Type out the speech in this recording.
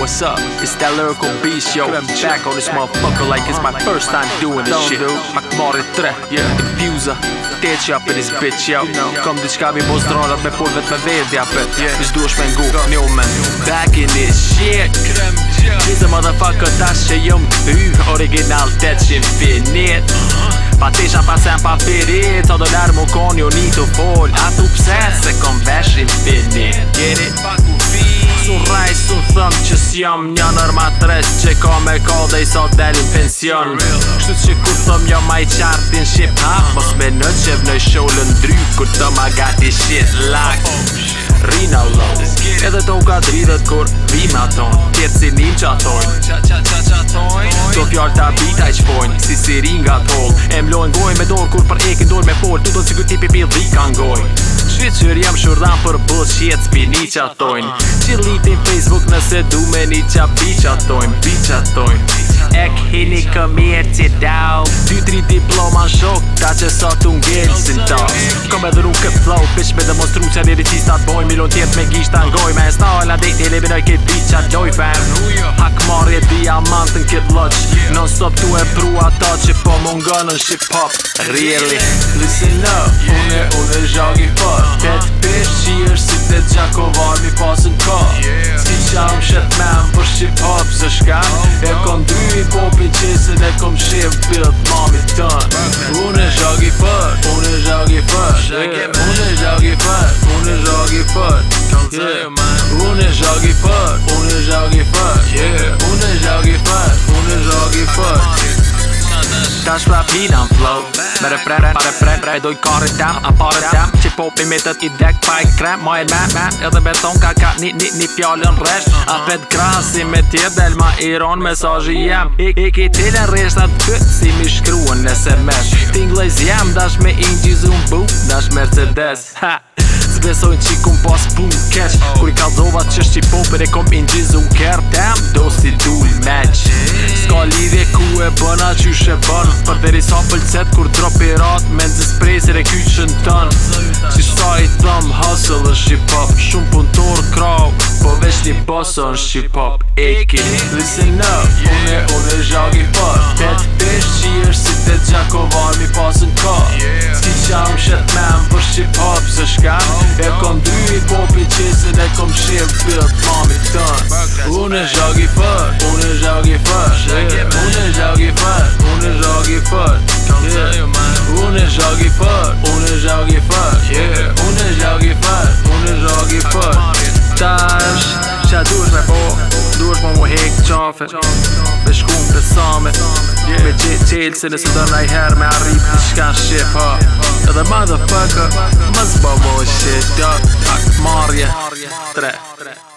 what's up? It's that lyrical beast, yo I'm back on this motherfucker like it's my first time doing this shit Makmari 3, yeah. diffuser Teqja për this bitch, yo Kom diqka mi bo zdronat me pull vet me vedi apet Mis du është me ngu, new man Back in this shit He's a motherfucker tash që jëm të Original tech infinite uh-huh. Pa tesha pa sen pa firit Sa dolar mu kon jo një fol A tu pse se kom vesh infinite thonë që si jam një nërë matres Që ka me ka dhe i sot dhe pension Kështu që ku thëm jo ma i qartin shqip ha Mos me në që vë në i sholën dry Kur të ma gati shit lak Rina lo Edhe to ka dridhet kur vim aton Kjetë si nim që atoj Do fjall të abita i qpojnë Si si ringa tol E mlojnë gojnë me dorë kur për ekin dorë me forë Tu do të cikur tipi pjellë dhikan ngojnë Shqyqër jam shurdan për bullë që jetë spini që atojnë Që litin Facebook nëse du me një qa pi që atojnë Pi që atojnë E këhini këmirë që dau Dytri diploma në shok ta që sa të ngellë sin tas shkom edhe nuk këtë flow Bish me dhe mostru që njeri qista të boj Milon tjetë me gisht të ngoj Me sta ojla ola dejti lebi lebinoj këtë bitë qa loj fam Hak marje diamant në këtë loq Non stop tu e pru ata që po mungon në shik pop Really Listen up Une une zhagi fort Këtë pish q'i është si të gjako var mi pasën ka Si që am shet me më për shik pop Se shka E kon dy i popi qesën e kom shif Bilt mami tën Une zhagi fort shake it, man. Unë jogi fort, unë jogi fort. Come to you, man. Unë jogi fort, unë jogi fort. Yeah. Unë jogi fort, unë jogi fort. Ta shpa pina në flow Me refren, pa refren, pre doj kare tem A pare tem, që popi me tët i dek pa e krem Ma e men, men, edhe beton ka ka një një një pjallën resht A pet krahën si me tjer del ma iron mesajë jem Ik, ik i tjelen resht atë kët si mi shkruen në sms Ting lejz jem, dash me ingjizu në vendes Zbesoj në qikun pas pun keq Kur i kalzova që shqipon për e kom i njëzë unë kërë Tem do si dull meq Ska lidhje ku e bëna që shë bën Për sa pëlcet kur drop i rat Me në zesprezir e kyqën tën Si shta i thëm hustle në shqipop Shumë punëtor krau Po veç një boss në shqipop Eki, listen up që opë se shka E kom dy i popi qesën e kom shimë pëllë të mami të të të Unë e zhagi fërë Unë e zhagi fërë Unë e zhagi fërë Unë e zhagi fërë Unë e zhagi fërë Unë e zhagi fërë Unë e zhagi fërë Unë e zhagi fërë Ta është që a duesh me po Duesh me mu hek qafë Me shkum për same hill Se nësë do nëj herë me arrit të shka në shqip ha Edhe motherfucker Më zbo bo shit Dog jo. Ak marje 3